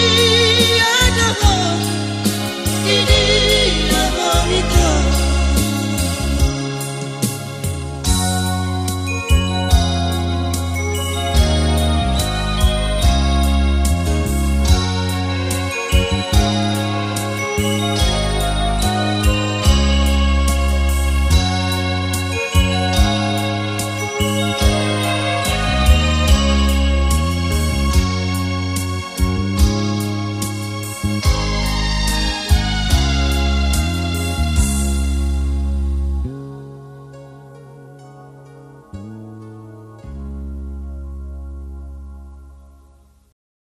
咿呀这红